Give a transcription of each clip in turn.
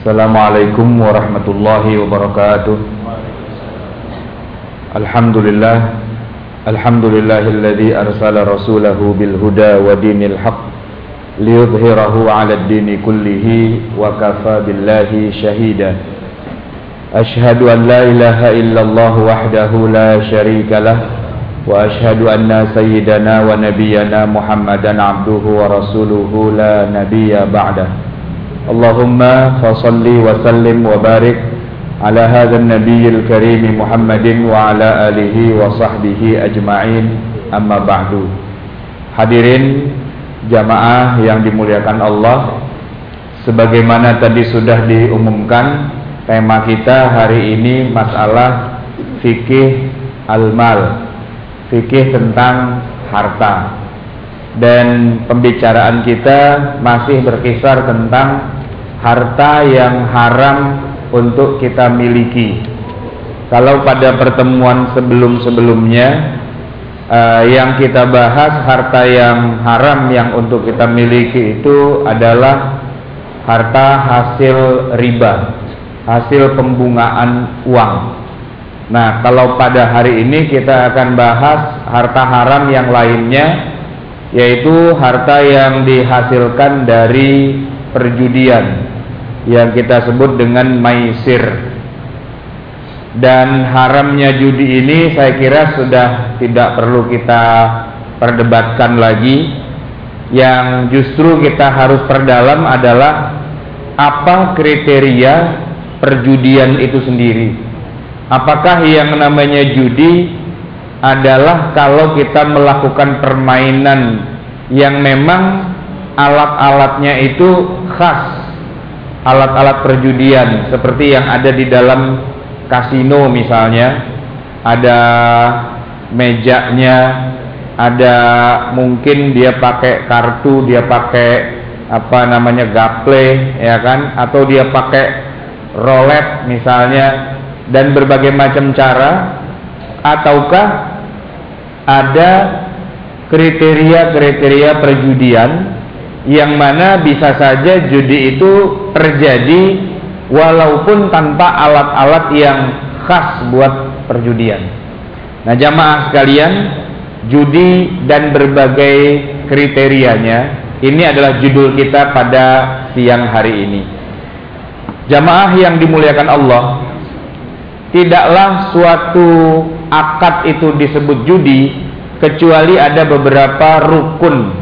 السلام عليكم ورحمة الله وبركاته. الحمد لله الحمد لله الذي أرسل رسوله بالهدى ودين الحق ليظهره على الدين كله وكفى بالله شهيدا. أشهد أن لا إله إلا الله وحده لا شريك له وأشهد أن سيدنا ونبينا محمدا عبده ورسوله لا نبي بعده. Wa barik ala hadha an-nabiyil karim Muhammadin wa ala alihi wa sahbihi ajma'in. Amma ba'du. Hadirin jamaah yang dimuliakan Allah Sebagaimana tadi sudah diumumkan Tema kita hari ini masalah fikih al-mal Fikih tentang harta dan pembicaraan kita masih berkisar tentang harta yang haram untuk kita miliki. Kalau pada pertemuan sebelum-sebelumnya uh, yang kita bahas harta yang haram yang untuk kita miliki itu adalah harta hasil riba, hasil pembungaan uang. Nah, kalau pada hari ini kita akan bahas harta haram yang lainnya yaitu harta yang dihasilkan dari perjudian yang kita sebut dengan maisir. Dan haramnya judi ini saya kira sudah tidak perlu kita perdebatkan lagi. Yang justru kita harus perdalam adalah apa kriteria perjudian itu sendiri. Apakah yang namanya judi adalah kalau kita melakukan permainan yang memang alat-alatnya itu khas alat-alat perjudian seperti yang ada di dalam kasino misalnya. Ada mejanya ada mungkin dia pakai kartu dia pakai apa namanya gaple ya kan? Atau dia pakai roulette misalnya dan berbagai macam cara ataukah ada kriteria-kriteria perjudian yang mana bisa saja judi itu terjadi walaupun tanpa alat-alat yang khas buat perjudian. Nah, jamaah sekalian, judi dan berbagai kriterianya ini adalah judul kita pada siang hari ini. Jamaah yang dimuliakan Allah, tidaklah suatu akad itu disebut judi kecuali ada beberapa rukun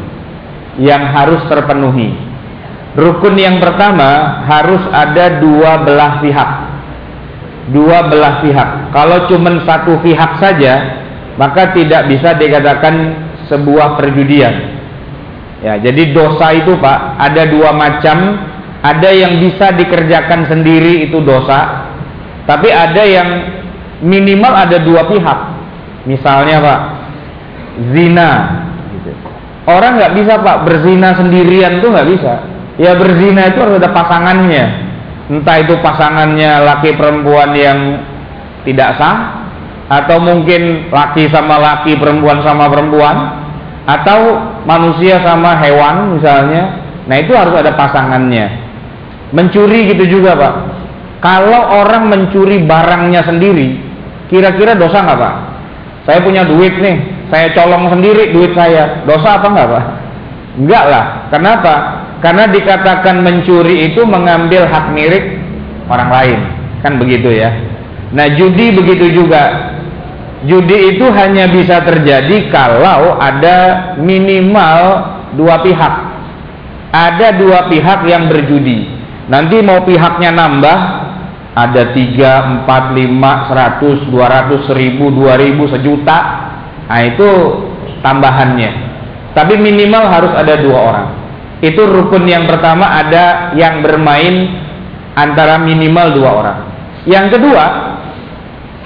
yang harus terpenuhi. Rukun yang pertama harus ada dua belah pihak. Dua belah pihak. Kalau cuma satu pihak saja, maka tidak bisa dikatakan sebuah perjudian. Ya, jadi dosa itu Pak ada dua macam. Ada yang bisa dikerjakan sendiri itu dosa, tapi ada yang minimal ada dua pihak. Misalnya Pak, zina. Orang nggak bisa Pak berzina sendirian tuh nggak bisa. Ya berzina itu harus ada pasangannya. Entah itu pasangannya laki perempuan yang tidak sah, atau mungkin laki sama laki, perempuan sama perempuan, atau manusia sama hewan misalnya. Nah itu harus ada pasangannya. Mencuri gitu juga Pak kalau orang mencuri barangnya sendiri, kira-kira dosa nggak pak? Saya punya duit nih, saya colong sendiri duit saya, dosa apa nggak pak? Enggak lah. Kenapa? Karena dikatakan mencuri itu mengambil hak milik orang lain, kan begitu ya. Nah judi begitu juga. Judi itu hanya bisa terjadi kalau ada minimal dua pihak. Ada dua pihak yang berjudi. Nanti mau pihaknya nambah, ada 3, 4, 5, 100, 200, 1000, 2000, sejuta. Nah itu tambahannya. Tapi minimal harus ada dua orang. Itu rukun yang pertama ada yang bermain antara minimal dua orang. Yang kedua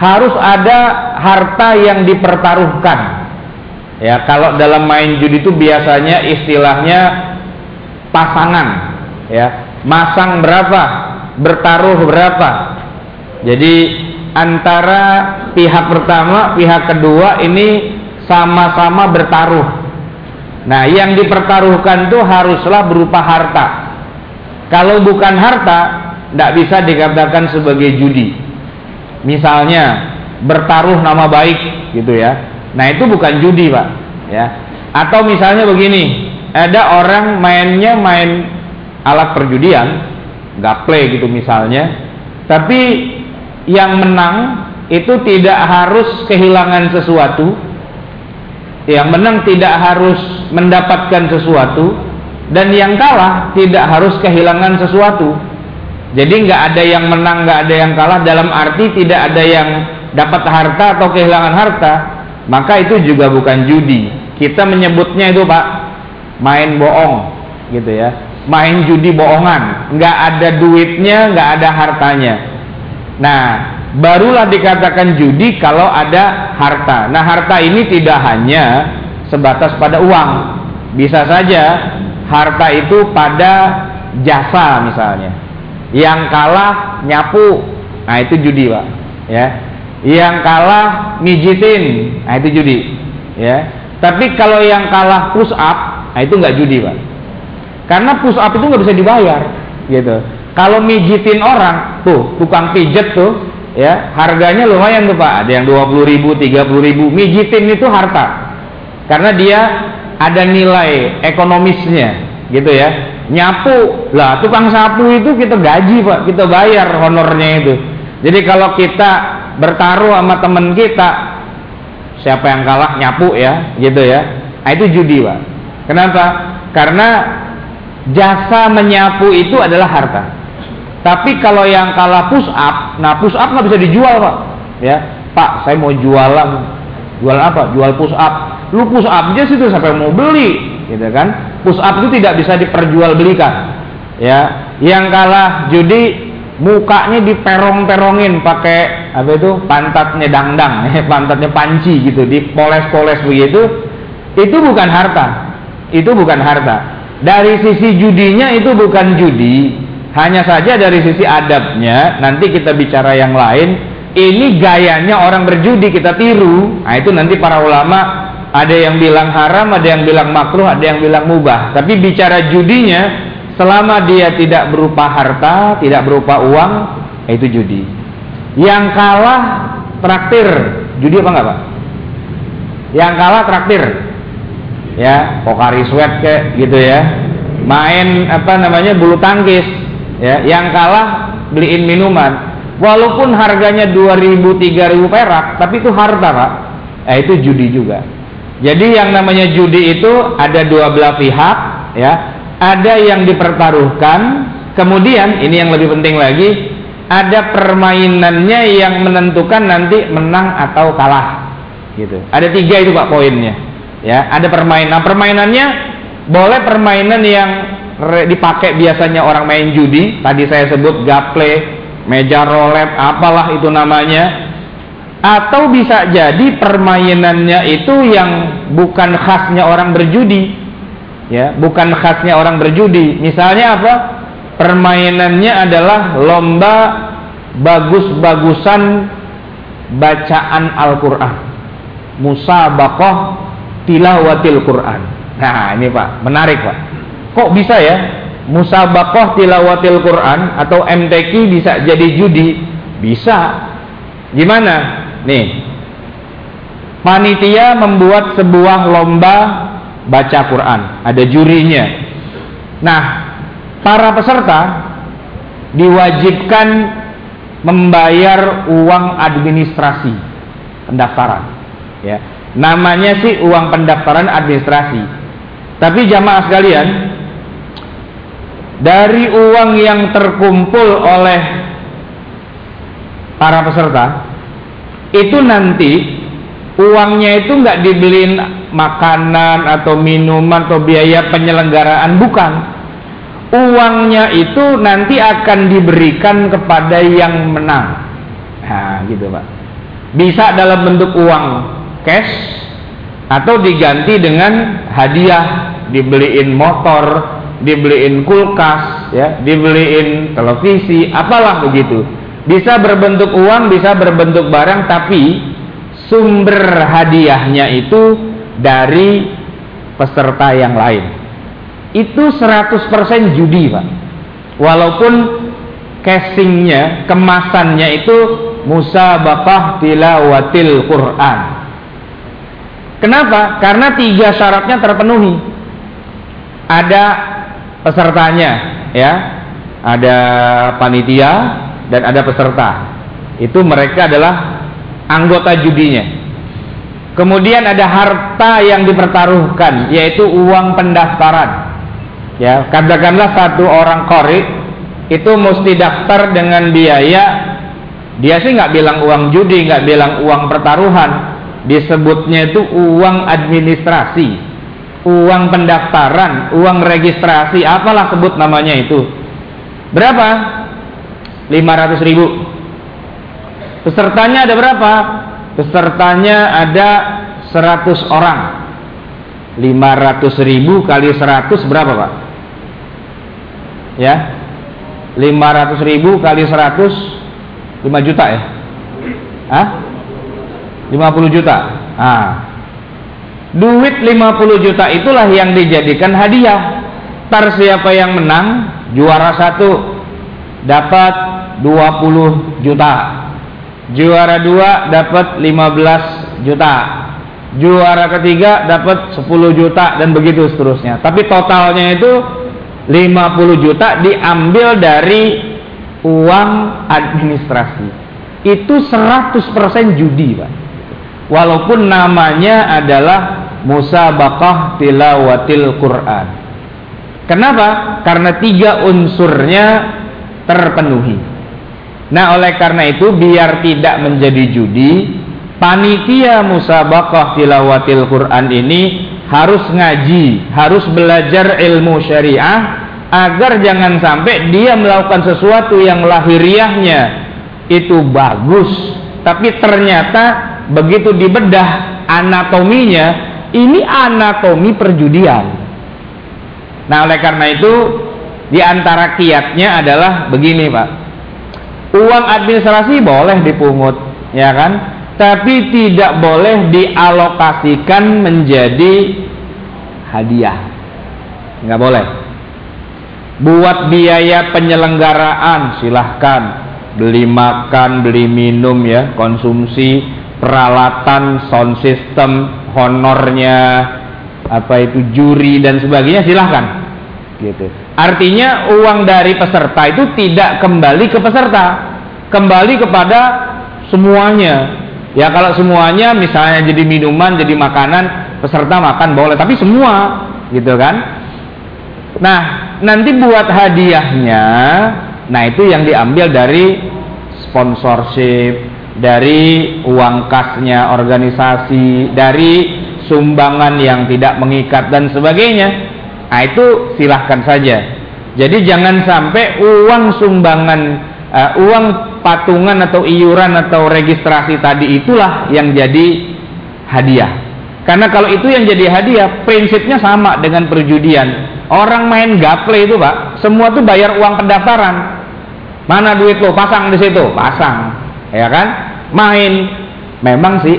harus ada harta yang dipertaruhkan. Ya kalau dalam main judi itu biasanya istilahnya pasangan. Ya masang berapa bertaruh berapa. Jadi antara pihak pertama, pihak kedua ini sama-sama bertaruh. Nah, yang dipertaruhkan itu haruslah berupa harta. Kalau bukan harta, tidak bisa dikatakan sebagai judi. Misalnya bertaruh nama baik gitu ya. Nah itu bukan judi pak. Ya. Atau misalnya begini, ada orang mainnya main alat perjudian, gaple gitu misalnya, tapi yang menang itu tidak harus kehilangan sesuatu, yang menang tidak harus mendapatkan sesuatu, dan yang kalah tidak harus kehilangan sesuatu. Jadi nggak ada yang menang, nggak ada yang kalah dalam arti tidak ada yang dapat harta atau kehilangan harta, maka itu juga bukan judi. Kita menyebutnya itu pak main bohong gitu ya main judi bohongan. Nggak ada duitnya nggak ada hartanya. Nah barulah dikatakan judi kalau ada harta. Nah harta ini tidak hanya sebatas pada uang. Bisa saja harta itu pada jasa misalnya. Yang kalah nyapu. Nah itu judi pak. Ya. Yang kalah mijitin. Nah itu judi. Ya. Tapi kalau yang kalah push up Nah itu nggak judi pak. Karena push up itu nggak bisa dibayar, gitu. Kalau mijitin orang, tuh tukang pijet tuh, ya harganya lumayan tuh pak. Ada yang 20 ribu, 30 ribu. Mijitin itu harta, karena dia ada nilai ekonomisnya, gitu ya. Nyapu, lah tukang sapu itu kita gaji pak, kita bayar honornya itu. Jadi kalau kita bertaruh sama temen kita, siapa yang kalah nyapu ya, gitu ya. Nah, itu judi pak. Kenapa? Karena jasa menyapu itu adalah harta. Tapi kalau yang kalah push up, nah push up nggak bisa dijual pak. Ya, Pak, saya mau jualan, jual apa? Jual push up. Lu push up aja situ sampai mau beli, gitu kan? Push up itu tidak bisa diperjualbelikan. Ya, yang kalah judi mukanya diperong-perongin pakai apa itu pantatnya dangdang, pantatnya panci gitu, dipoles-poles begitu. Itu bukan harta, itu bukan harta. Dari sisi judinya itu bukan judi, hanya saja dari sisi adabnya. Nanti kita bicara yang lain. Ini gayanya orang berjudi kita tiru. Nah itu nanti para ulama ada yang bilang haram, ada yang bilang makruh, ada yang bilang mubah. Tapi bicara judinya, selama dia tidak berupa harta, tidak berupa uang, itu judi. Yang kalah traktir, judi apa enggak pak? Yang kalah traktir, ya pokari sweat kayak gitu ya. Main apa namanya bulu tangkis. Ya yang kalah beliin minuman. Walaupun harganya 2000 3000 perak tapi itu harta pak. Eh, itu judi juga. Jadi yang namanya judi itu ada dua belah pihak ya. Ada yang dipertaruhkan kemudian ini yang lebih penting lagi ada permainannya yang menentukan nanti menang atau kalah gitu. Ada tiga itu pak poinnya ya ada permainan. Permainannya boleh permainan yang dipakai biasanya orang main judi. Tadi saya sebut gaple meja roulette apalah itu namanya. Atau bisa jadi permainannya itu yang bukan khasnya orang berjudi. Ya bukan khasnya orang berjudi. Misalnya apa? Permainannya adalah lomba bagus-bagusan bacaan Al-Qur'an. Musabakoh tilawatil Quran. Nah, ini Pak, menarik Pak. Kok bisa ya? Musabakoh tilawatil Quran atau MTQ bisa jadi judi? Bisa. Gimana? Nih. Panitia membuat sebuah lomba baca Quran, ada jurinya. Nah, para peserta diwajibkan membayar uang administrasi pendaftaran, ya Namanya sih uang pendaftaran administrasi. Tapi jamaah sekalian, dari uang yang terkumpul oleh para peserta, itu nanti uangnya itu nggak dibeliin makanan atau minuman atau biaya penyelenggaraan, bukan. Uangnya itu nanti akan diberikan kepada yang menang. Nah, gitu pak. Bisa dalam bentuk uang cash atau diganti dengan hadiah dibeliin motor dibeliin kulkas ya dibeliin televisi apalah begitu. Bisa berbentuk uang bisa berbentuk barang tapi sumber hadiahnya itu dari peserta yang lain. Itu 100% judi Pak. Walaupun casingnya, kemasannya itu musabaqah tilawatil Quran. Kenapa? Karena tiga syaratnya terpenuhi. Ada pesertanya, ya. Ada panitia dan ada peserta. Itu mereka adalah anggota judinya. Kemudian ada harta yang dipertaruhkan, yaitu uang pendaftaran. Ya, katakanlah satu orang kori itu mesti daftar dengan biaya dia sih nggak bilang uang judi, nggak bilang uang pertaruhan, disebutnya itu uang administrasi, uang pendaftaran, uang registrasi, apalah sebut namanya itu. Berapa? 500 ribu. Pesertanya ada berapa? Pesertanya ada 100 orang. 500 ribu kali 100 berapa Pak? Ya 500 ribu kali 100 5 juta ya? Hah? 50 juta. Ah. Duit 50 juta itulah yang dijadikan hadiah. Tar siapa yang menang, juara satu dapat 20 juta. Juara dua dapat 15 juta. Juara ketiga dapat 10 juta dan begitu seterusnya. Tapi totalnya itu 50 juta diambil dari uang administrasi itu 100% judi Pak walaupun namanya adalah musabaqah tilawatil Quran kenapa? karena tiga unsurnya terpenuhi nah oleh karena itu biar tidak menjadi judi panitia musabaqah tilawatil Quran ini harus ngaji harus belajar ilmu syariah agar jangan sampai dia melakukan sesuatu yang lahiriahnya itu bagus tapi ternyata begitu dibedah anatominya ini anatomi perjudian. Nah oleh karena itu di antara kiatnya adalah begini Pak. Uang administrasi boleh dipungut ya kan? Tapi tidak boleh dialokasikan menjadi hadiah. Nggak boleh. Buat biaya penyelenggaraan silahkan. Beli makan beli minum ya konsumsi peralatan sound system honornya apa itu juri dan sebagainya silahkan. Gitu. Artinya uang dari peserta itu tidak kembali ke peserta. Kembali kepada semuanya. Ya kalau semuanya misalnya jadi minuman jadi makanan peserta makan boleh. Tapi semua gitu kan. Nah, nanti buat hadiahnya, nah itu yang diambil dari sponsorship, dari uang kasnya organisasi, dari sumbangan yang tidak mengikat dan sebagainya. Nah, itu silahkan saja. Jadi jangan sampai uang sumbangan, uh, uang patungan atau iuran atau registrasi tadi itulah yang jadi hadiah. Karena kalau itu yang jadi hadiah, prinsipnya sama dengan perjudian Orang main gaple itu pak, semua tuh bayar uang pendaftaran. Mana duit lo? Pasang di situ, pasang, ya kan? Main, memang sih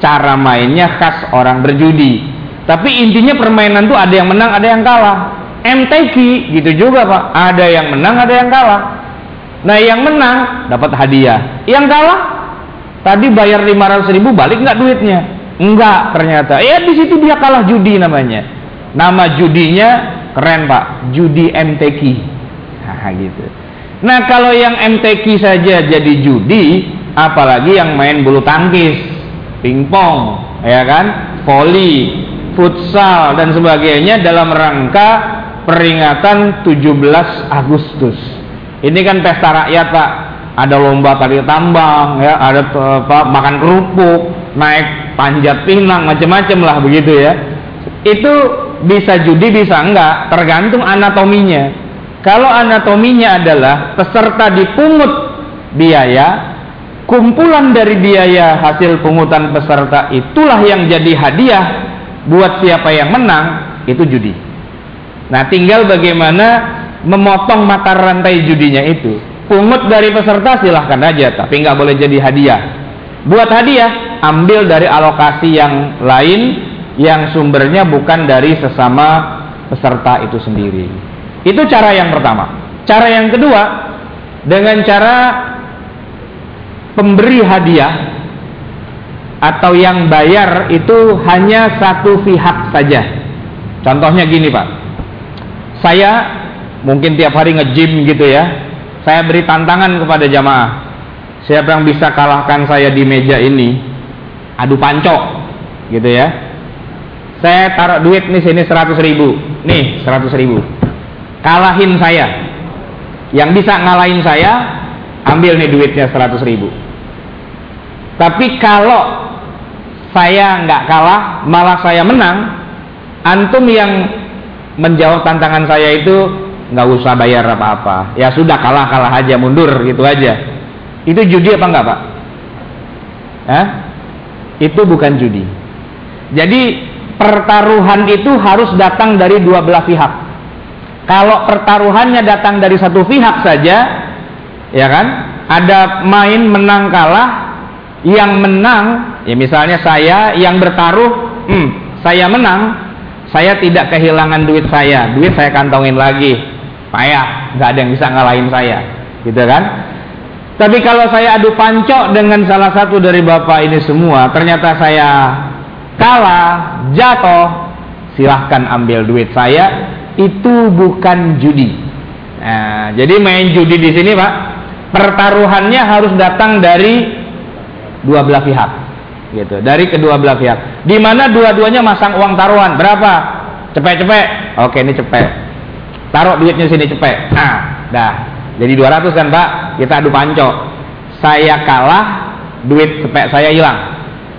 cara mainnya khas orang berjudi. Tapi intinya permainan tuh ada yang menang, ada yang kalah. MTQ gitu juga pak, ada yang menang, ada yang kalah. Nah yang menang dapat hadiah, yang kalah tadi bayar 500 ribu balik nggak duitnya? Enggak ternyata. Ya di situ dia kalah judi namanya. Nama judinya Keren pak, judi MTQ. Nah, gitu. Nah kalau yang MTQ saja jadi judi, apalagi yang main bulu tangkis, pingpong, ya kan, voli, futsal dan sebagainya dalam rangka peringatan 17 Agustus. Ini kan pesta rakyat pak, ada lomba tali tambang, ya, ada apa, makan kerupuk, naik panjat pinang, macam-macam lah begitu ya. Itu bisa judi bisa enggak tergantung anatominya kalau anatominya adalah peserta dipungut biaya kumpulan dari biaya hasil pungutan peserta itulah yang jadi hadiah buat siapa yang menang itu judi nah tinggal bagaimana memotong mata rantai judinya itu pungut dari peserta silahkan aja tapi nggak boleh jadi hadiah buat hadiah ambil dari alokasi yang lain yang sumbernya bukan dari sesama peserta itu sendiri. Itu cara yang pertama. Cara yang kedua, dengan cara pemberi hadiah atau yang bayar itu hanya satu pihak saja. Contohnya gini Pak, saya mungkin tiap hari nge-gym gitu ya, saya beri tantangan kepada jamaah. Siapa yang bisa kalahkan saya di meja ini, adu pancok, gitu ya. Saya taruh duit nih sini 100 ribu, nih 100 ribu. Kalahin saya, yang bisa ngalahin saya, ambil nih duitnya 100 ribu. Tapi kalau saya nggak kalah, malah saya menang, antum yang menjawab tantangan saya itu nggak usah bayar apa-apa. Ya sudah kalah kalah aja, mundur gitu aja. Itu judi apa enggak pak? Hah? Itu bukan judi. Jadi pertaruhan itu harus datang dari dua belah pihak. Kalau pertaruhannya datang dari satu pihak saja, ya kan? Ada main menang kalah, yang menang, ya misalnya saya yang bertaruh, hmm, saya menang, saya tidak kehilangan duit saya, duit saya kantongin lagi, payah, nggak ada yang bisa ngalahin saya, gitu kan? Tapi kalau saya adu pancok dengan salah satu dari bapak ini semua, ternyata saya kalah, jatuh, silahkan ambil duit saya, itu bukan judi. Nah, jadi main judi di sini pak, pertaruhannya harus datang dari dua belah pihak. Gitu. Dari kedua belah pihak. Di mana dua-duanya masang uang taruhan? Berapa? Cepet-cepet. Oke ini cepet. Taruh duitnya sini cepet. Nah dah. Jadi 200 kan pak? Kita adu panco. Saya kalah duit cepet saya hilang.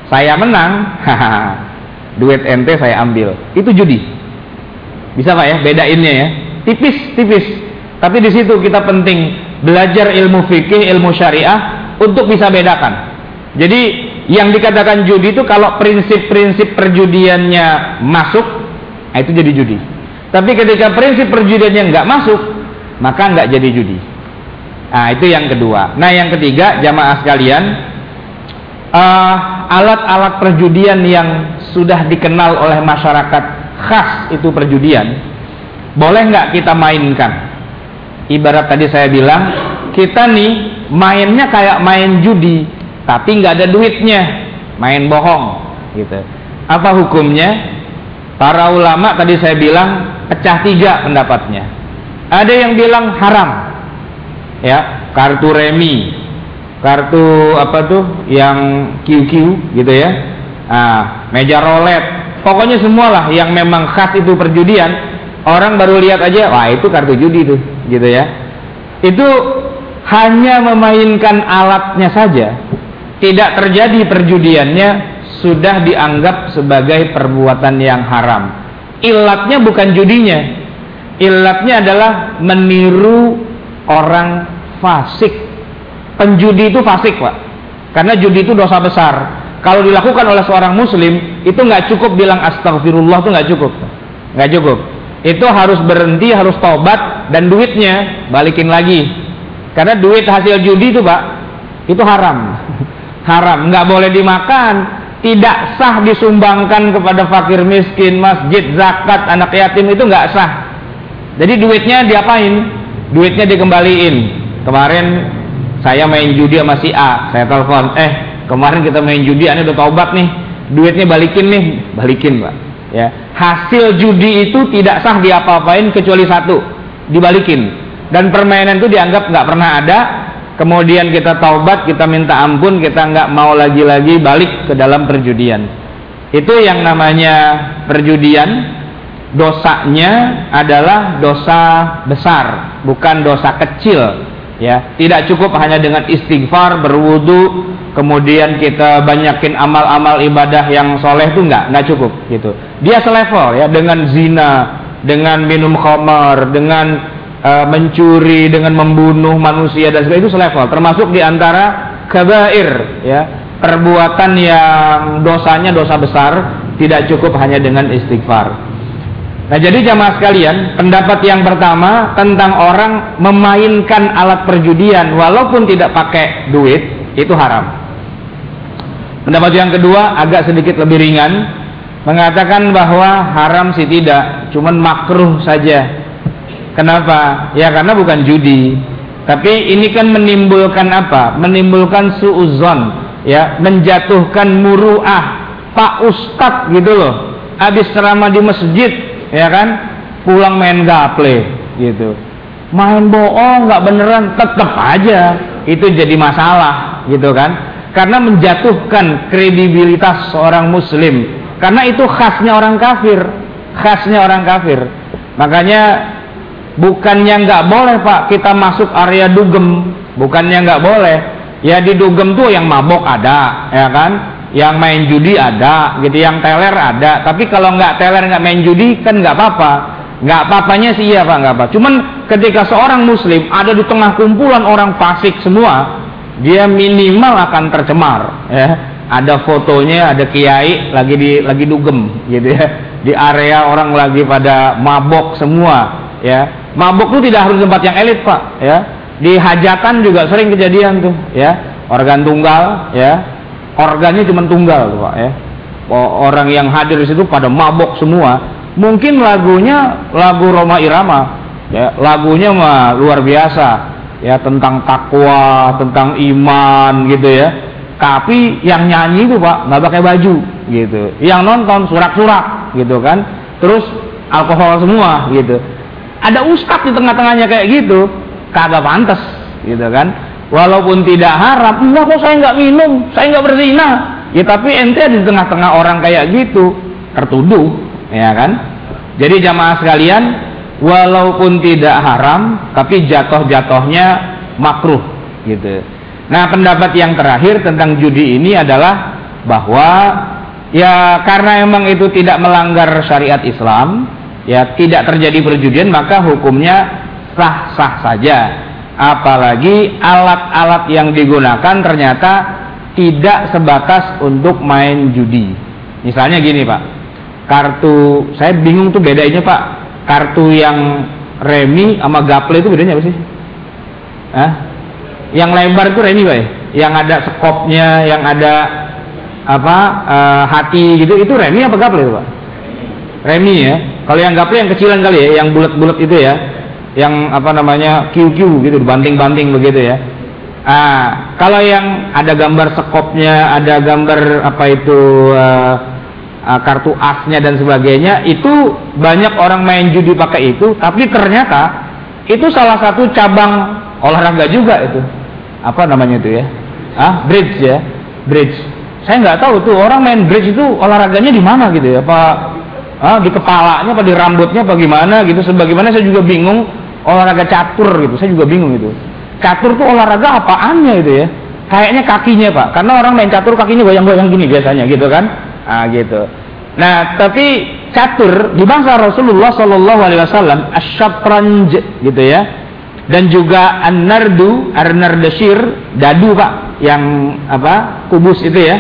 Saya menang duit ente saya ambil. Itu judi. Bisa pak ya? Bedainnya ya? Tipis tipis. Tapi di situ kita penting belajar ilmu fikih ilmu syariah untuk bisa bedakan jadi yang dikatakan judi itu kalau prinsip-prinsip perjudiannya masuk, nah itu jadi judi. Tapi ketika prinsip perjudiannya nggak masuk, maka nggak jadi judi. Nah itu yang kedua. Nah yang ketiga jamaah sekalian, uh, alat-alat perjudian yang sudah dikenal oleh masyarakat khas itu perjudian, boleh nggak kita mainkan? Ibarat tadi saya bilang, kita nih mainnya kayak main judi, tapi nggak ada duitnya. Main bohong gitu. Apa hukumnya? Para ulama tadi saya bilang pecah tiga pendapatnya. Ada yang bilang haram. Ya kartu remi. Kartu apa tuh? Yang QQ gitu ya. Ah meja rolet. Pokoknya semualah yang memang khas itu perjudian orang baru lihat aja wah itu kartu judi tuh gitu ya. Itu hanya memainkan alatnya saja tidak terjadi perjudiannya sudah dianggap sebagai perbuatan yang haram. Ilatnya bukan judinya. Ilatnya adalah meniru orang fasik. Penjudi itu fasik, Pak. Karena judi itu dosa besar. Kalau dilakukan oleh seorang muslim, itu nggak cukup bilang astagfirullah itu nggak cukup. Nggak cukup. Itu harus berhenti, harus tobat dan duitnya balikin lagi. Karena duit hasil judi itu, Pak, itu haram haram, nggak boleh dimakan, tidak sah disumbangkan kepada fakir miskin, masjid, zakat, anak yatim itu nggak sah. Jadi duitnya diapain? Duitnya dikembaliin. Kemarin saya main judi sama si A, saya telepon, eh kemarin kita main judi, ane udah taubat nih, duitnya balikin nih, balikin pak. Ya, hasil judi itu tidak sah diapa-apain kecuali satu, dibalikin. Dan permainan itu dianggap nggak pernah ada, kemudian kita taubat, kita minta ampun, kita nggak mau lagi-lagi balik ke dalam perjudian. Itu yang namanya perjudian. Dosanya adalah dosa besar, bukan dosa kecil. Ya, tidak cukup hanya dengan istighfar, berwudu, kemudian kita banyakin amal-amal ibadah yang soleh itu nggak, nggak cukup gitu. Dia selevel ya dengan zina, dengan minum khamar, dengan uh, mencuri dengan membunuh manusia dan sebagainya itu selevel. Termasuk di antara kabair ya. Perbuatan yang dosanya dosa besar tidak cukup hanya dengan istighfar. Nah jadi jamaah sekalian pendapat yang pertama tentang orang memainkan alat perjudian walaupun tidak pakai duit itu haram. Pendapat yang kedua agak sedikit lebih ringan mengatakan bahwa haram sih tidak, cuman makruh saja Kenapa? Ya karena bukan judi. Tapi ini kan menimbulkan apa? Menimbulkan suuzon, ya, menjatuhkan muruah Pak Ustadz gitu loh. Habis ceramah di masjid, ya kan? Pulang main gaple gitu. Main bohong nggak beneran, tetap aja itu jadi masalah gitu kan? Karena menjatuhkan kredibilitas seorang muslim. Karena itu khasnya orang kafir, khasnya orang kafir. Makanya Bukannya nggak boleh pak kita masuk area dugem, bukannya nggak boleh. Ya di dugem tuh yang mabok ada, ya kan? Yang main judi ada, gitu. Yang teler ada. Tapi kalau nggak teler nggak main judi kan nggak apa-apa. Nggak apa-apanya sih iya pak nggak apa. Cuman ketika seorang muslim ada di tengah kumpulan orang fasik semua, dia minimal akan tercemar. Ya ada fotonya ada kiai lagi di lagi dugem gitu ya di area orang lagi pada mabok semua ya Mabuk itu tidak harus tempat yang elit pak, ya. Di hajatan juga sering kejadian tuh, ya. Organ tunggal, ya. Organnya cuma tunggal tuh pak, ya. Orang yang hadir di situ pada mabok semua. Mungkin lagunya lagu Roma Irama, ya. Lagunya mah luar biasa, ya tentang takwa, tentang iman gitu ya. Tapi yang nyanyi itu pak nggak pakai baju gitu. Yang nonton surak-surak gitu kan. Terus alkohol semua gitu ada ustadz di tengah-tengahnya kayak gitu kagak pantas gitu kan. Walaupun tidak haram enggak kok saya nggak minum saya nggak berzina. Ya tapi ente di tengah-tengah orang kayak gitu tertuduh ya kan. Jadi jamaah sekalian walaupun tidak haram tapi jatuh-jatuhnya makruh gitu. Nah pendapat yang terakhir tentang judi ini adalah bahwa ya karena emang itu tidak melanggar syariat Islam ya tidak terjadi perjudian maka hukumnya sah-sah saja. Apalagi alat-alat yang digunakan ternyata tidak sebatas untuk main judi. Misalnya gini pak. Kartu saya bingung tuh bedanya pak. Kartu yang remi sama gaple itu bedanya apa sih? Hah? yang lebar itu remi pak ya? yang ada skopnya yang ada apa uh, hati gitu itu remi apa gaple itu pak? Remi ya kalau yang gaple yang kecilan kali ya, yang bulat-bulat itu ya, yang apa namanya QQ gitu, banting-banting begitu ya. Ah, kalau yang ada gambar sekopnya, ada gambar apa itu uh, uh, kartu asnya dan sebagainya, itu banyak orang main judi pakai itu, tapi ternyata itu salah satu cabang olahraga juga itu. Apa namanya itu ya? Ah, bridge ya, bridge. Saya nggak tahu tuh orang main bridge itu olahraganya di mana gitu ya, Pak ah, di kepalanya apa di rambutnya apa gimana gitu. Sebagaimana saya juga bingung olahraga catur gitu. Saya juga bingung itu. Catur tuh olahraga apaannya itu ya? Kayaknya kakinya pak. Karena orang main catur kakinya goyang-goyang gini biasanya gitu kan? Ah gitu. Nah tapi catur di bangsa Rasulullah Shallallahu Alaihi Wasallam gitu ya. Dan juga an-nardu ar-nardashir dadu pak yang apa kubus itu ya.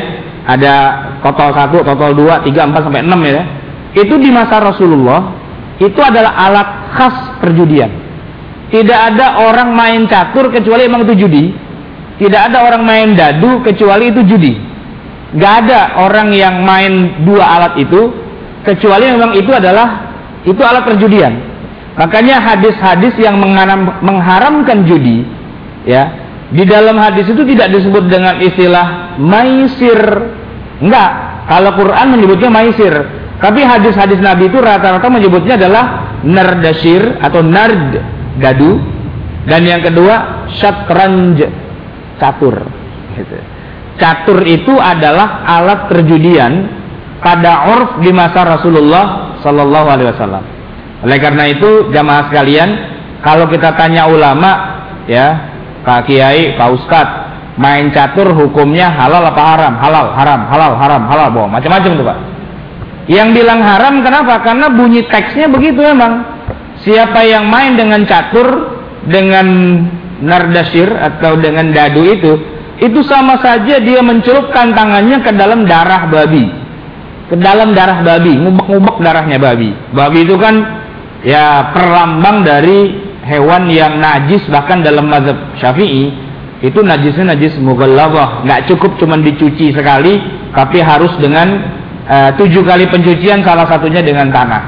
Ada total satu total dua tiga empat sampai enam ya itu di masa Rasulullah itu adalah alat khas perjudian. Tidak ada orang main catur kecuali emang itu judi. Tidak ada orang main dadu kecuali itu judi. Gak ada orang yang main dua alat itu kecuali memang itu adalah itu alat perjudian. Makanya hadis-hadis yang mengharamkan judi, ya, di dalam hadis itu tidak disebut dengan istilah maisir. Enggak. Kalau Quran menyebutnya maisir. Tapi hadis-hadis Nabi itu rata-rata menyebutnya adalah nardashir atau nard gadu dan yang kedua syatranj catur. Gitu. Catur itu adalah alat perjudian pada urf di masa Rasulullah Sallallahu Alaihi Wasallam. Oleh karena itu jamaah sekalian, kalau kita tanya ulama, ya Pak Kiai, Pak Ustadz, main catur hukumnya halal apa haram? Halal, haram, halal, haram, halal, bohong, macam-macam tuh Pak. Yang bilang haram kenapa? Karena bunyi teksnya begitu memang. Siapa yang main dengan catur, dengan nardasir atau dengan dadu itu, itu sama saja dia mencelupkan tangannya ke dalam darah babi. Ke dalam darah babi, ngubek-ngubek darahnya babi. Babi itu kan ya perlambang dari hewan yang najis bahkan dalam mazhab Syafi'i itu najisnya najis mughallabah, nggak cukup cuma dicuci sekali tapi harus dengan uh, tujuh kali pencucian salah satunya dengan tanah.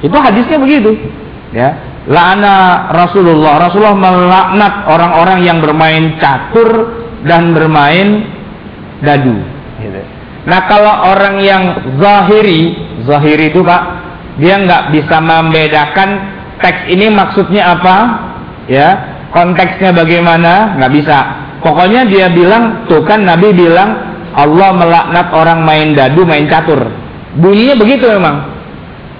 Itu hadisnya begitu. Ya. La'ana Rasulullah. Rasulullah melaknat orang-orang yang bermain catur dan bermain dadu. Gitu. Nah kalau orang yang zahiri, zahiri itu pak, dia nggak bisa membedakan teks ini maksudnya apa, ya, konteksnya bagaimana, nggak bisa. Pokoknya dia bilang, tuh kan Nabi bilang Allah melaknat orang main dadu, main catur. Bunyinya begitu memang.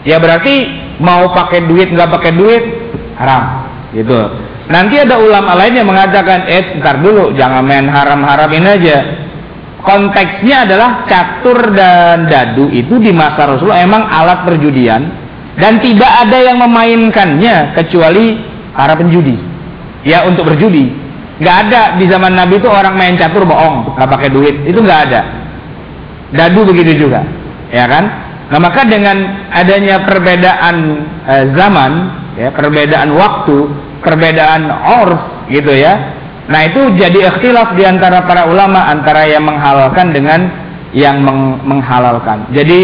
Ya berarti mau pakai duit nggak pakai duit haram, gitu. Nanti ada ulama lain yang mengatakan, eh, ntar dulu, jangan main haram-haramin aja konteksnya adalah catur dan dadu itu di masa Rasulullah emang alat perjudian dan tidak ada yang memainkannya kecuali para penjudi. Ya untuk berjudi. Nggak ada di zaman Nabi itu orang main catur bohong, nggak pakai duit. Itu nggak ada. Dadu begitu juga, ya kan? Nah maka dengan adanya perbedaan e, zaman, ya perbedaan waktu, perbedaan orf gitu ya, Nah itu jadi ikhtilaf di antara para ulama antara yang menghalalkan dengan yang meng menghalalkan. Jadi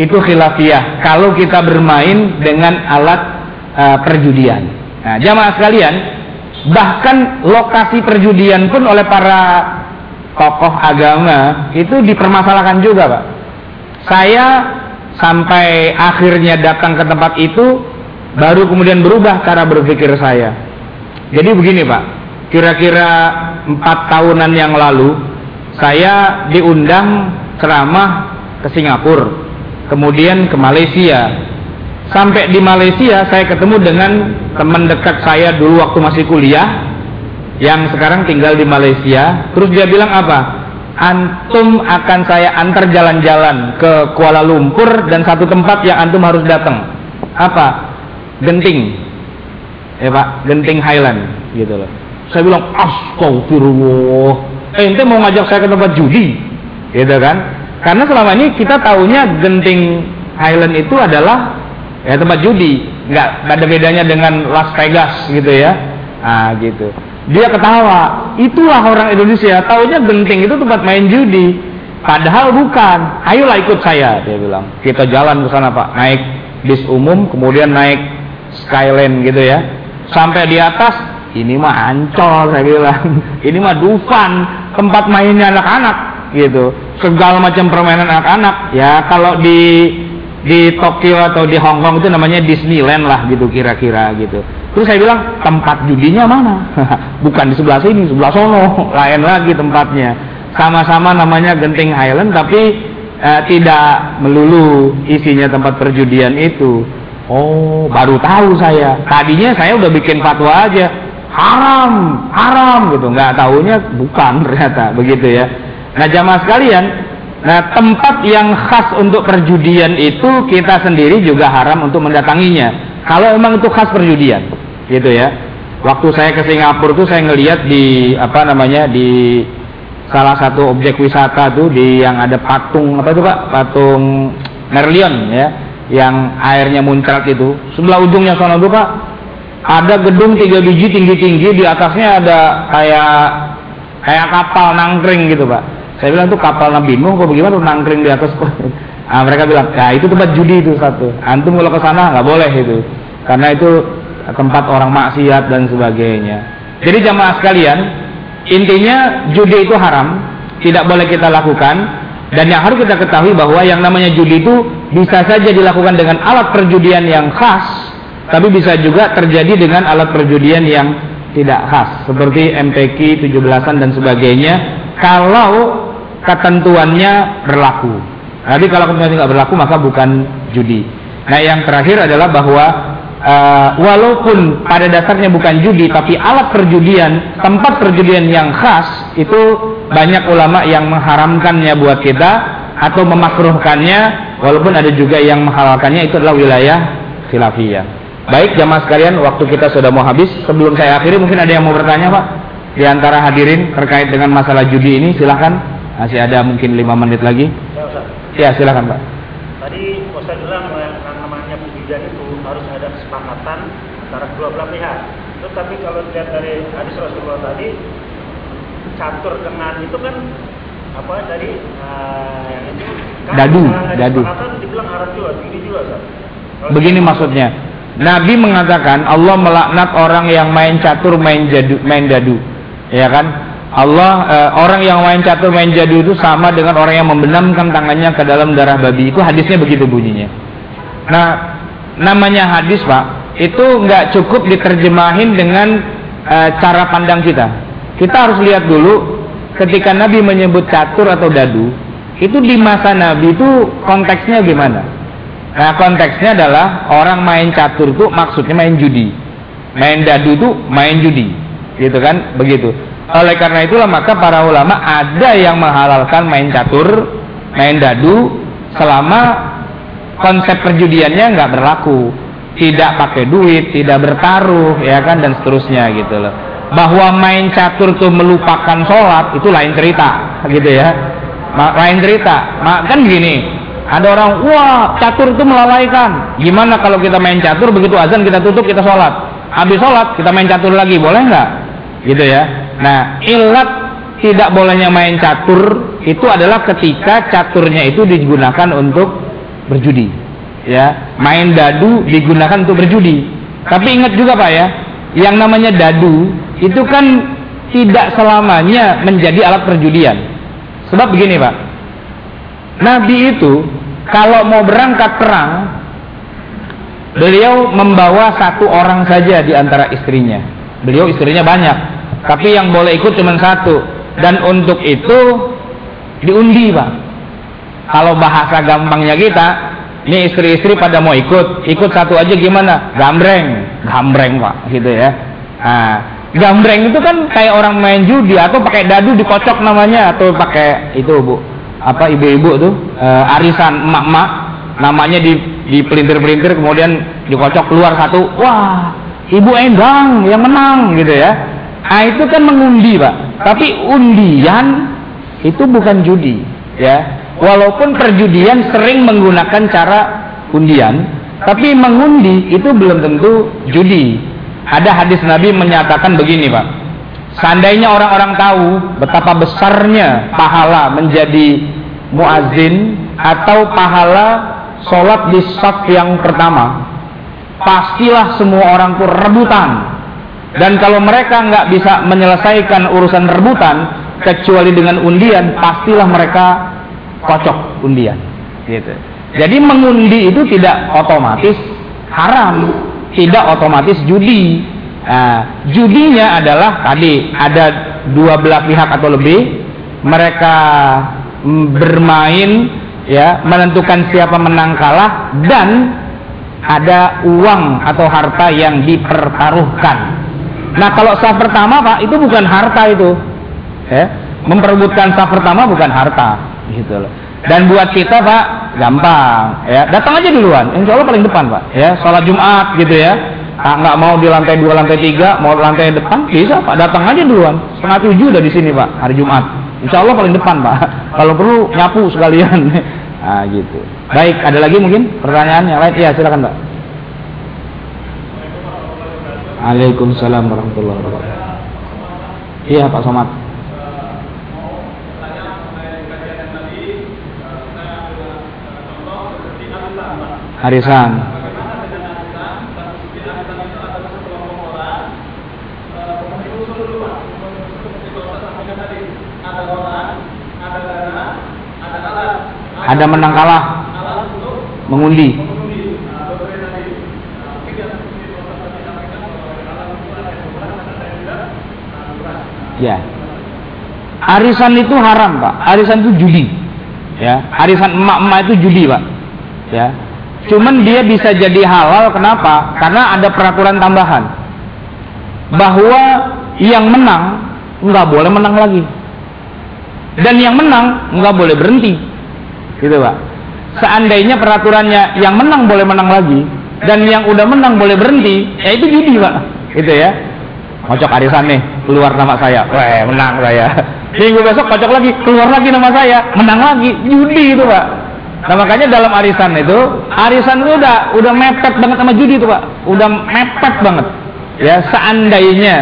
itu khilafiyah. Kalau kita bermain dengan alat uh, perjudian. Nah, jamaah sekalian, bahkan lokasi perjudian pun oleh para tokoh agama itu dipermasalahkan juga, Pak. Saya sampai akhirnya datang ke tempat itu baru kemudian berubah cara berpikir saya. Jadi begini, Pak kira-kira empat tahunan yang lalu saya diundang ceramah ke Singapura kemudian ke Malaysia sampai di Malaysia saya ketemu dengan teman dekat saya dulu waktu masih kuliah yang sekarang tinggal di Malaysia. Terus dia bilang apa? Antum akan saya antar jalan-jalan ke Kuala Lumpur dan satu tempat yang antum harus datang. Apa? Genting. Ya pak genting Highland gitu loh. Saya bilang astagfirullah. Eh, ente mau ngajak saya ke tempat judi, gitu kan? Karena selama ini kita tahunya Genting Highland itu adalah ya tempat judi, nggak ada bedanya dengan Las Vegas gitu ya. Ah gitu. Dia ketawa, itulah orang Indonesia, tahunya Genting itu tempat main judi. Padahal bukan. Ayolah ikut saya, dia bilang. Kita jalan ke sana pak, naik bis umum, kemudian naik Skyline gitu ya. Sampai di atas ini mah ancol saya bilang ini mah Dufan tempat mainnya anak-anak gitu segala macam permainan anak-anak ya kalau di di Tokyo atau di Hong Kong itu namanya Disneyland lah gitu kira-kira gitu. Terus saya bilang tempat judinya mana? Bukan di sebelah sini sebelah sono. Lain lagi tempatnya. Sama-sama namanya Genting Highland tapi eh, tidak melulu isinya tempat perjudian itu. Oh baru tahu saya. Tadinya saya udah bikin fatwa aja. Haram, haram gitu. Nggak tahunya bukan ternyata begitu ya. Nah jamaah sekalian, nah tempat yang khas untuk perjudian itu kita sendiri juga haram untuk mendatanginya. Kalau memang itu khas perjudian, gitu ya. Waktu saya ke Singapura tuh saya ngelihat di apa namanya di salah satu objek wisata tuh di yang ada patung apa itu pak patung Merlion ya yang airnya muncrat itu sebelah ujungnya sana tuh pak ada gedung tiga biji tinggi-tinggi di atasnya ada kayak kayak kapal nangkring gitu pak saya bilang itu kapal Nabi Nuh kok bagaimana tuh nangkring di atas nah, mereka bilang ya itu tempat judi itu satu. Antum kalau ke sana nggak boleh itu. Karena itu tempat orang maksiat dan sebagainya. Jadi jamaah sekalian intinya judi itu haram tidak boleh kita lakukan. Dan yang harus kita ketahui bahwa yang namanya judi itu bisa saja dilakukan dengan alat perjudian yang khas tapi bisa juga terjadi dengan alat perjudian yang tidak khas seperti MTQ 17-an dan sebagainya. Kalau ketentuannya berlaku. Jadi kalau ketentuannya tidak berlaku maka bukan judi. Nah yang terakhir adalah bahwa uh, walaupun pada dasarnya bukan judi tapi alat perjudian, tempat perjudian yang khas itu banyak ulama yang mengharamkannya buat kita atau memakruhkannya walaupun ada juga yang menghalalkannya itu adalah wilayah khilafiyah. Baik jamaah sekalian, waktu kita sudah mau habis. Sebelum saya akhiri, mungkin ada yang mau bertanya Pak? Di antara hadirin terkait dengan masalah judi ini, silahkan. Masih ada mungkin lima menit lagi. Ya, ya silahkan Pak. Tadi Ustaz bilang yang namanya perjudian itu harus ada kesepakatan antara kedua belah pihak. Tetapi kalau dilihat dari hadis Rasulullah tadi, catur dengan itu kan apa dari uh, yang itu kan dadu dadu dibilang haram juga, juga Begini maksudnya, Nabi mengatakan Allah melaknat orang yang main catur, main jadu, main dadu. Ya kan? Allah eh, orang yang main catur, main jadu itu sama dengan orang yang membenamkan tangannya ke dalam darah babi. Itu hadisnya begitu bunyinya. Nah, namanya hadis, Pak, itu nggak cukup diterjemahin dengan eh, cara pandang kita. Kita harus lihat dulu ketika Nabi menyebut catur atau dadu, itu di masa Nabi itu konteksnya gimana? Nah konteksnya adalah orang main catur itu maksudnya main judi. Main dadu itu main judi. Gitu kan? Begitu. Oleh karena itulah maka para ulama ada yang menghalalkan main catur, main dadu selama konsep perjudiannya nggak berlaku. Tidak pakai duit, tidak bertaruh, ya kan dan seterusnya gitu loh. Bahwa main catur itu melupakan sholat itu lain cerita, gitu ya. Lain cerita. Kan gini, ada orang, wah catur itu melalaikan. Gimana kalau kita main catur, begitu azan kita tutup, kita sholat. Habis sholat, kita main catur lagi, boleh nggak? Gitu ya. Nah, ilat tidak bolehnya main catur itu adalah ketika caturnya itu digunakan untuk berjudi. Ya, main dadu digunakan untuk berjudi. Tapi ingat juga Pak ya, yang namanya dadu itu kan tidak selamanya menjadi alat perjudian. Sebab begini Pak, Nabi itu kalau mau berangkat perang, beliau membawa satu orang saja di antara istrinya. Beliau istrinya banyak, tapi yang boleh ikut cuma satu. Dan untuk itu diundi, Pak. Kalau bahasa gampangnya kita, ini istri-istri pada mau ikut, ikut satu aja gimana? Gambreng, gambreng, Pak, gitu ya. Nah, gambreng itu kan kayak orang main judi atau pakai dadu dikocok namanya atau pakai itu, Bu apa ibu-ibu tuh e, arisan emak-emak namanya di di pelintir-pelintir kemudian dikocok keluar satu wah ibu endang yang menang gitu ya nah itu kan mengundi pak. Tapi undian itu bukan judi ya. Walaupun perjudian sering menggunakan cara undian tapi mengundi itu belum tentu judi. Ada hadis Nabi menyatakan begini pak. Seandainya orang-orang tahu betapa besarnya pahala menjadi muazin atau pahala sholat di saf yang pertama, pastilah semua orang itu rebutan. Dan kalau mereka nggak bisa menyelesaikan urusan rebutan kecuali dengan undian, pastilah mereka kocok undian. Gitu. Jadi mengundi itu tidak otomatis haram, tidak otomatis judi. Nah, judinya adalah tadi ada dua belah pihak atau lebih, mereka bermain ya menentukan siapa menang kalah dan ada uang atau harta yang dipertaruhkan. Nah kalau sah pertama pak itu bukan harta itu, ya memperebutkan sah pertama bukan harta, gitu loh. Dan buat kita pak gampang, ya. Datang aja duluan, insya Allah paling depan pak, ya. Sholat Jumat gitu ya. Ah, nggak mau di lantai dua lantai tiga mau lantai depan bisa pak. Datang aja duluan. Setengah tujuh udah di sini pak hari Jumat. Insya Allah paling depan pak. Kalau perlu nyapu sekalian. Ah gitu. Baik ada lagi mungkin pertanyaan yang lain? Ya silakan pak Waalaikumsalam warahmatullahi wabarakatuh. Iya Pak Somad. Harisan. Ada menang kalah. Mengundi ya. Arisan itu haram pak. Arisan itu judi. Ya. Arisan emak-emak itu judi pak. Ya. Cuman dia bisa jadi halal kenapa? Karena ada peraturan tambahan. Bahwa yang menang nggak boleh menang lagi. Dan yang menang nggak boleh berhenti. Gitu Pak. Seandainya peraturannya yang menang boleh menang lagi dan yang udah menang boleh berhenti, ya itu judi Pak. Gitu ya. Kocok arisan nih, keluar nama saya. Wah, menang saya. Minggu besok kocok lagi, keluar lagi nama saya, menang lagi. Judi itu Pak. Nah makanya dalam arisan itu, arisan itu udah udah mepet banget sama judi itu Pak. Udah mepet banget. Ya seandainya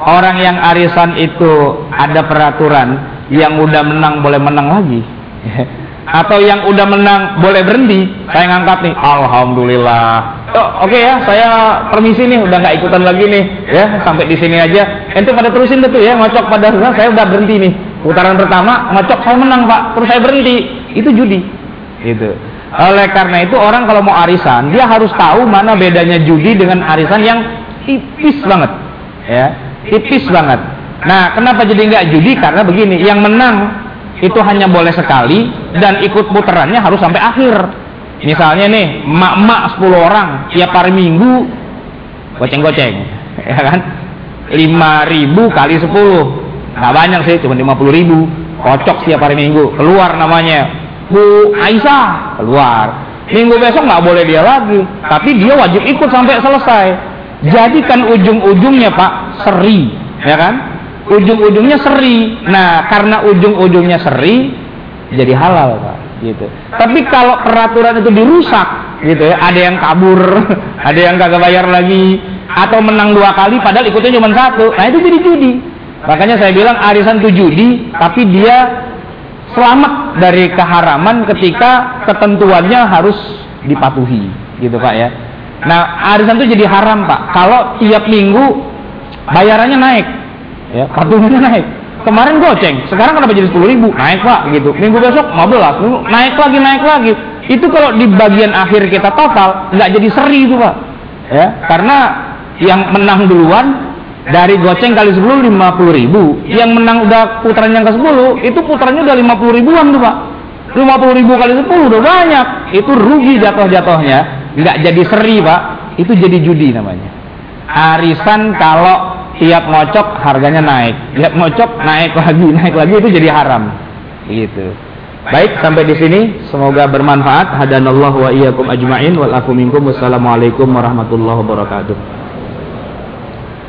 orang yang arisan itu ada peraturan yang udah menang boleh menang lagi atau yang udah menang boleh berhenti saya ngangkat nih alhamdulillah Oh, Oke okay ya, saya permisi nih, udah nggak ikutan lagi nih, ya sampai di sini aja. Ente pada terusin tuh ya, ngocok pada saya udah berhenti nih. Putaran pertama ngocok saya menang pak, terus saya berhenti. Itu judi. Itu. Oleh karena itu orang kalau mau arisan, dia harus tahu mana bedanya judi dengan arisan yang tipis banget, ya, tipis banget. Nah, kenapa jadi nggak judi? Karena begini, yang menang itu hanya boleh sekali dan ikut putarannya harus sampai akhir. Misalnya nih, emak-emak 10 orang tiap hari minggu goceng-goceng, ya kan? 5000 kali 10. Nggak banyak sih, cuma 50 ribu. Kocok tiap hari minggu, keluar namanya. Bu Aisyah, keluar. Minggu besok nggak boleh dia lagi, tapi dia wajib ikut sampai selesai. Jadikan ujung-ujungnya Pak seri, ya kan? Ujung-ujungnya seri. Nah, karena ujung-ujungnya seri, jadi halal Pak gitu. Tapi kalau peraturan itu dirusak gitu ya, ada yang kabur, ada yang kagak bayar lagi atau menang dua kali padahal ikutnya cuma satu. Nah, itu jadi judi. Makanya saya bilang arisan itu judi, tapi dia selamat dari keharaman ketika ketentuannya harus dipatuhi, gitu Pak ya. Nah, arisan itu jadi haram Pak. Kalau tiap minggu bayarannya naik, ya, patungannya naik. Kemarin goceng, sekarang kenapa jadi 10 ribu? Naik pak, gitu. Minggu besok 15, naik lagi, naik lagi. Itu kalau di bagian akhir kita total, nggak jadi seri itu pak. Ya, karena yang menang duluan dari goceng kali 10 50 ribu. Yang menang udah putaran yang ke 10, itu putarannya udah 50 ribuan tuh pak. 50 ribu kali 10 udah banyak. Itu rugi jatuh-jatuhnya. Nggak jadi seri pak. Itu jadi judi namanya. Arisan kalau tiap ngocok harganya naik. Tiap ngocok naik lagi naik lagi itu jadi haram. Gitu. Baik sampai di sini. Semoga bermanfaat. Hadanallahu wa iyyakum ajmain. Wal minkum. Wassalamualaikum warahmatullahi wabarakatuh